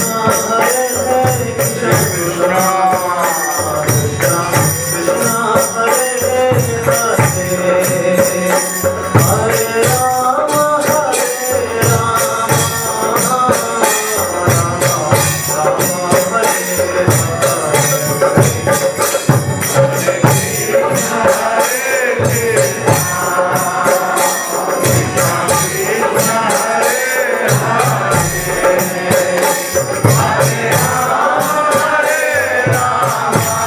Música Hare